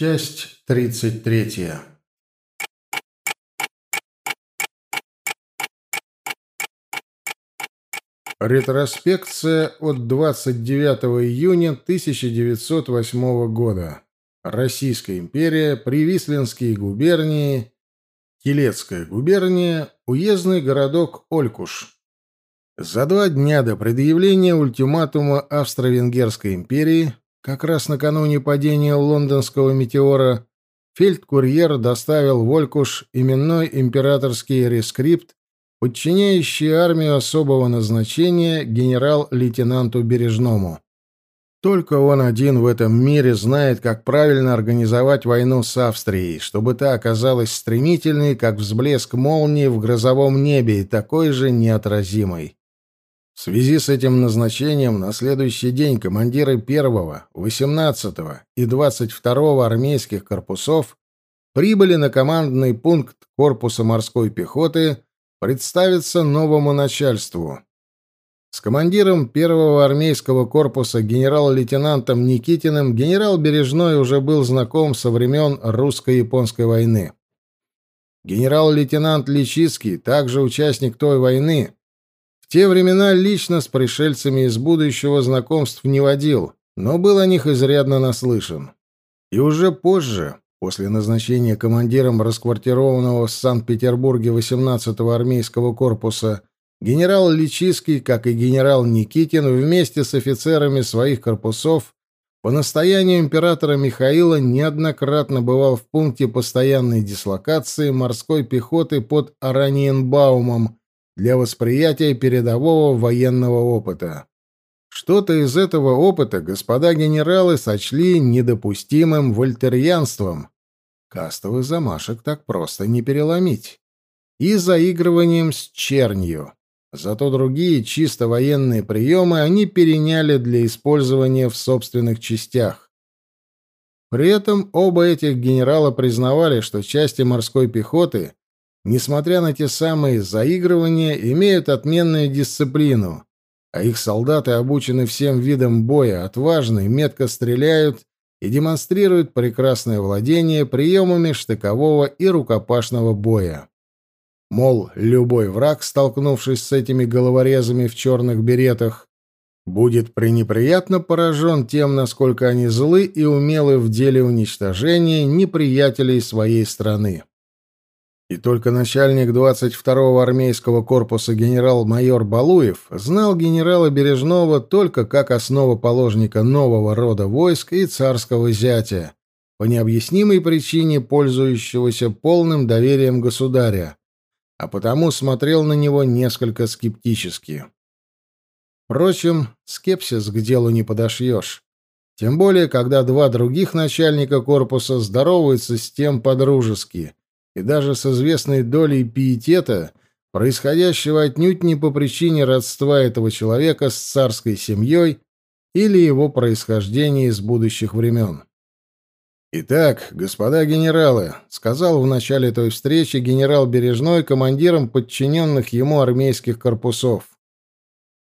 Часть тридцать третья. Ретроспекция от 29 июня 1908 года. Российская империя, Привислинские губернии, Килецкая губерния, уездный городок Олькуш. За два дня до предъявления ультиматума Австро-Венгерской империи как раз накануне падения лондонского метеора фельдкурьер доставил в Олькуш именной императорский рескрипт, подчиняющий армию особого назначения генерал-лейтенанту Бережному. Только он один в этом мире знает, как правильно организовать войну с Австрией, чтобы та оказалась стремительной, как взблеск молнии в грозовом небе, и такой же неотразимой. В связи с этим назначением на следующий день командиры 1-го, 18-го и 22-го армейских корпусов прибыли на командный пункт корпуса морской пехоты представиться новому начальству. С командиром первого армейского корпуса генерал-лейтенантом Никитиным генерал Бережной уже был знаком со времен русско-японской войны. Генерал-лейтенант Личицкий, также участник той войны, те времена лично с пришельцами из будущего знакомств не водил, но был о них изрядно наслышан. И уже позже, после назначения командиром расквартированного в Санкт-Петербурге 18-го армейского корпуса, генерал Личиский, как и генерал Никитин, вместе с офицерами своих корпусов по настоянию императора Михаила неоднократно бывал в пункте постоянной дислокации морской пехоты под Араньенбаумом для восприятия передового военного опыта. Что-то из этого опыта господа генералы сочли недопустимым вольтерьянством. Кастовых замашек так просто не переломить. И заигрыванием с чернью. Зато другие чисто военные приемы они переняли для использования в собственных частях. При этом оба этих генерала признавали, что части морской пехоты несмотря на те самые заигрывания, имеют отменную дисциплину, а их солдаты обучены всем видам боя, отважны, метко стреляют и демонстрируют прекрасное владение приемами штыкового и рукопашного боя. Мол, любой враг, столкнувшись с этими головорезами в черных беретах, будет пренеприятно поражен тем, насколько они злы и умелы в деле уничтожения неприятелей своей страны. И только начальник 22-го армейского корпуса генерал-майор Балуев знал генерала Бережного только как основоположника нового рода войск и царского зятя, по необъяснимой причине пользующегося полным доверием государя, а потому смотрел на него несколько скептически. Впрочем, скепсис к делу не подошьешь. Тем более, когда два других начальника корпуса здороваются с тем по-дружески — и даже с известной долей пиетета, происходящего отнюдь не по причине родства этого человека с царской семьей или его происхождения из будущих времен. «Итак, господа генералы», — сказал в начале той встречи генерал Бережной командиром подчиненных ему армейских корпусов.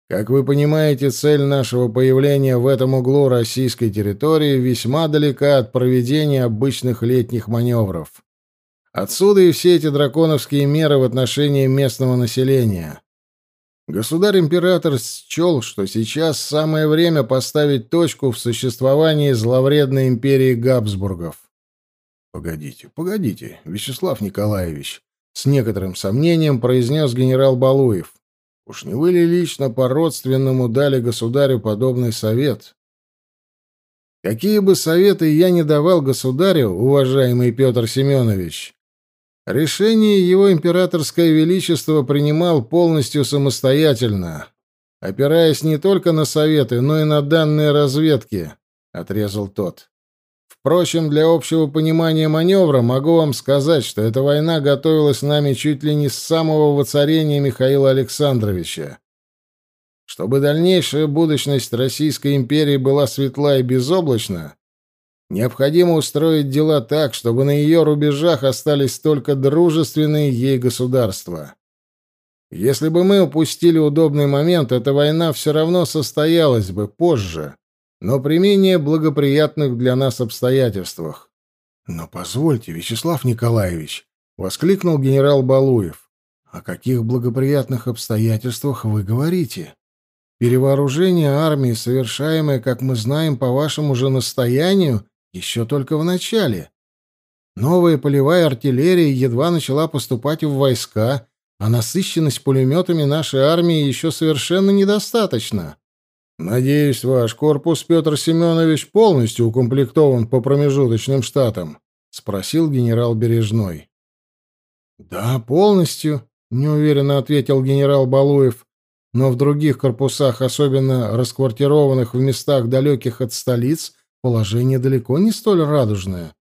«Как вы понимаете, цель нашего появления в этом углу российской территории весьма далека от проведения обычных летних маневров. Отсюда и все эти драконовские меры в отношении местного населения. Государь-император счел, что сейчас самое время поставить точку в существовании зловредной империи Габсбургов. «Погодите, погодите, Вячеслав Николаевич», — с некоторым сомнением произнес генерал Балуев. «Уж не вы ли лично по-родственному дали государю подобный совет?» «Какие бы советы я не давал государю, уважаемый Петр Семенович, Решение его императорское величество принимал полностью самостоятельно, опираясь не только на советы, но и на данные разведки, — отрезал тот. Впрочем, для общего понимания маневра могу вам сказать, что эта война готовилась нами чуть ли не с самого воцарения Михаила Александровича. Чтобы дальнейшая будущность Российской империи была светла и безоблачна, Необходимо устроить дела так, чтобы на ее рубежах остались только дружественные ей государства. Если бы мы упустили удобный момент, эта война все равно состоялась бы позже, но при менее благоприятных для нас обстоятельствах. Но позвольте, Вячеслав Николаевич, воскликнул генерал Балуев. О каких благоприятных обстоятельствах вы говорите? Перевооружение армии, совершаемое, как мы знаем, по вашему же настоянию, еще только в начале. Новая полевая артиллерия едва начала поступать в войска, а насыщенность пулеметами нашей армии еще совершенно недостаточна. Надеюсь, ваш корпус, Петр Семенович, полностью укомплектован по промежуточным штатам, спросил генерал Бережной. Да, полностью, неуверенно ответил генерал Балуев. Но в других корпусах, особенно расквартированных в местах далеких от столиц, положение далеко не столь радужное.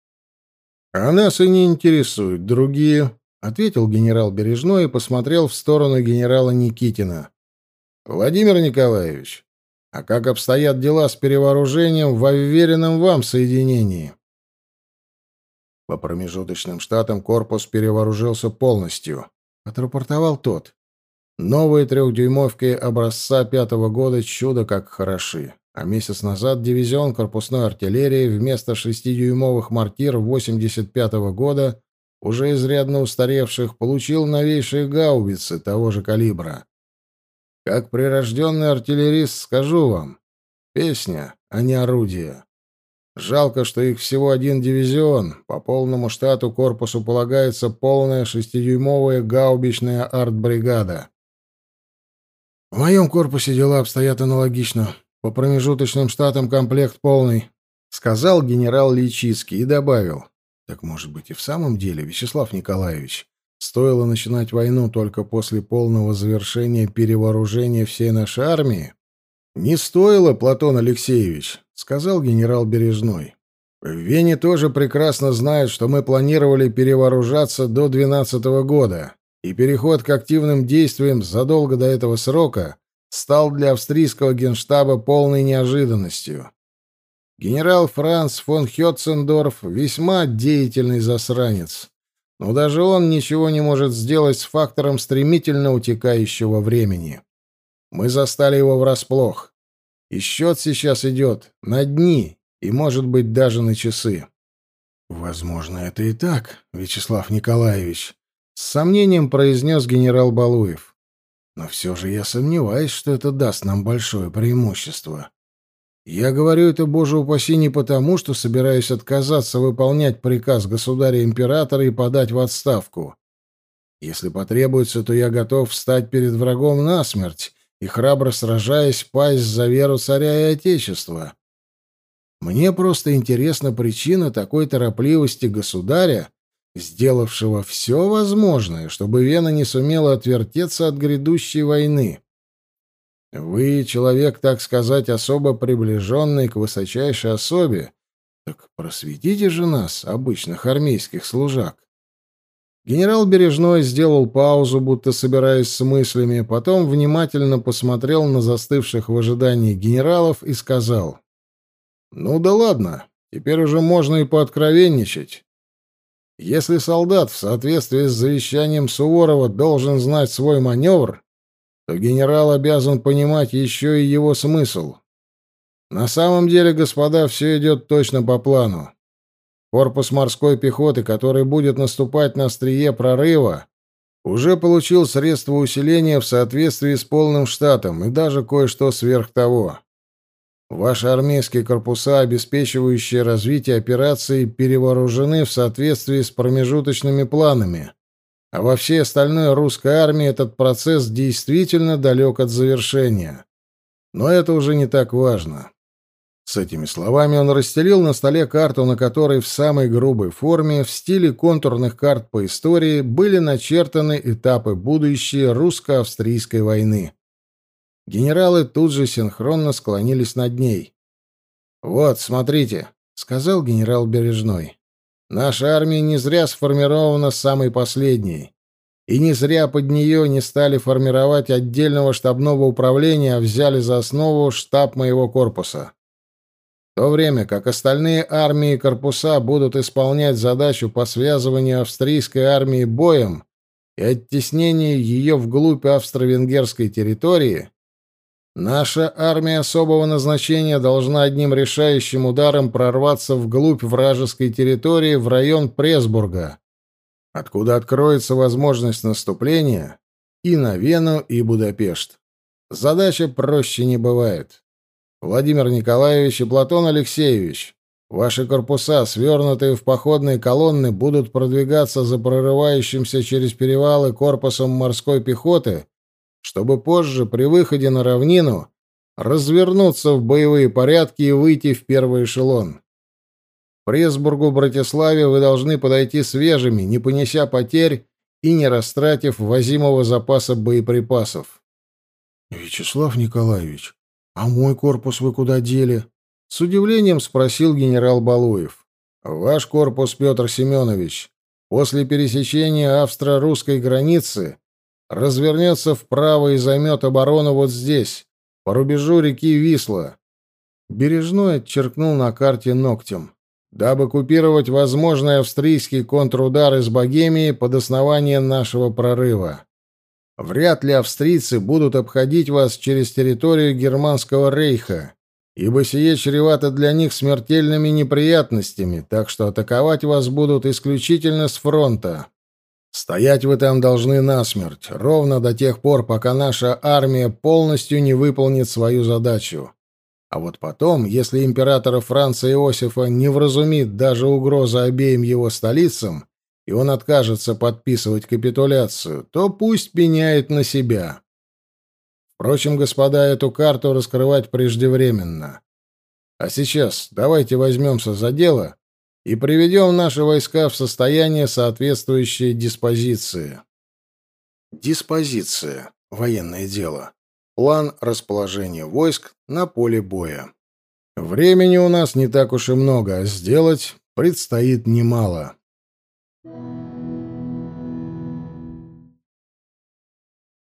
А нас и не интересуют другие, ответил генерал Бережной и посмотрел в сторону генерала Никитина. Владимир Николаевич, а как обстоят дела с перевооружением в уверенном вам соединении? По промежуточным штатам корпус перевооружился полностью, отрапортовал тот. Новые трехдюймовки образца пятого года чудо как хороши. А месяц назад дивизион корпусной артиллерии вместо шестидюймовых мортир 85-го года, уже изрядно устаревших, получил новейшие гаубицы того же калибра. Как прирожденный артиллерист скажу вам, песня, а не орудие. Жалко, что их всего один дивизион. По полному штату корпусу полагается полная шестидюймовая гаубичная артбригада. В моем корпусе дела обстоят аналогично. По промежуточным штатам комплект полный, сказал генерал Личицкий и добавил: так может быть и в самом деле, Вячеслав Николаевич, стоило начинать войну только после полного завершения перевооружения всей нашей армии? Не стоило, Платон Алексеевич, сказал генерал Бережной. В Вене тоже прекрасно знают, что мы планировали перевооружаться до 12 -го года и переход к активным действиям задолго до этого срока стал для австрийского генштаба полной неожиданностью. Генерал Франц фон Хетцендорф весьма деятельный засранец, но даже он ничего не может сделать с фактором стремительно утекающего времени. Мы застали его врасплох. И счет сейчас идет на дни и, может быть, даже на часы. Возможно, это и так, Вячеслав Николаевич, с сомнением произнес генерал Балуев. Но все же я сомневаюсь, что это даст нам большое преимущество. Я говорю это, боже упаси, не потому, что собираюсь отказаться выполнять приказ государя-императора и подать в отставку. Если потребуется, то я готов встать перед врагом насмерть и, храбро сражаясь, пасть за веру царя и отечества. Мне просто интересна причина такой торопливости государя, сделавшего все возможное, чтобы Вена не сумела отвертеться от грядущей войны. Вы человек, так сказать, особо приближенный к высочайшей особе, так просветите же нас, обычных армейских служак. Генерал Бережной сделал паузу, будто собираясь с мыслями, потом внимательно посмотрел на застывших в ожидании генералов и сказал: "Ну да ладно, теперь уже можно и пооткровенничать. Если солдат в соответствии с завещанием Суворова должен знать свой маневр, то генерал обязан понимать еще и его смысл. На самом деле, господа, все идет точно по плану. Корпус морской пехоты, который будет наступать на острие прорыва, уже получил средства усиления в соответствии с полным штатом и даже кое-что сверх того. Ваши армейские корпуса, обеспечивающие развитие операции, перевооружены в соответствии с промежуточными планами. А во всей остальной русской армии этот процесс действительно далек от завершения. Но это уже не так важно. С этими словами он расстелил на столе карту, на которой в самой грубой форме, в стиле контурных карт по истории, были начертаны этапы будущей русско-австрийской войны. Генералы тут же синхронно склонились над ней. «Вот, смотрите», — сказал генерал Бережной. «Наша армия не зря сформирована самой последней. И не зря под нее не стали формировать отдельного штабного управления, а взяли за основу штаб моего корпуса. В то время как остальные армии и корпуса будут исполнять задачу по связыванию австрийской армии боем и оттеснению ее вглубь австро-венгерской территории, Наша армия особого назначения должна одним решающим ударом прорваться вглубь вражеской территории в район Пресбурга, откуда откроется возможность наступления и на Вену, и Будапешт. Задача проще не бывает. Владимир Николаевич и Платон Алексеевич, ваши корпуса, свернутые в походные колонны, будут продвигаться за прорывающимся через перевалы корпусом морской пехоты чтобы позже, при выходе на равнину, развернуться в боевые порядки и выйти в первый эшелон. Пресбургу, Братиславе вы должны подойти свежими, не понеся потерь и не растратив возимого запаса боеприпасов. — Вячеслав Николаевич, а мой корпус вы куда дели? — с удивлением спросил генерал Балуев. — Ваш корпус, Петр Семенович, после пересечения австро-русской границы развернется вправо и займет оборону вот здесь, по рубежу реки Висла. Бережной отчеркнул на карте ногтем. Дабы купировать возможный австрийский контрудар из Богемии под основание нашего прорыва. Вряд ли австрийцы будут обходить вас через территорию Германского рейха, ибо сие чревато для них смертельными неприятностями, так что атаковать вас будут исключительно с фронта. Стоять вы там должны насмерть, ровно до тех пор, пока наша армия полностью не выполнит свою задачу. А вот потом, если императора Франца Иосифа не вразумит даже угроза обеим его столицам, и он откажется подписывать капитуляцию, то пусть пеняет на себя. Впрочем, господа, эту карту раскрывать преждевременно. А сейчас давайте возьмемся за дело и приведем наши войска в состояние, соответствующее диспозиции. Диспозиция. Военное дело. План расположения войск на поле боя. Времени у нас не так уж и много, а сделать предстоит немало. Thank you.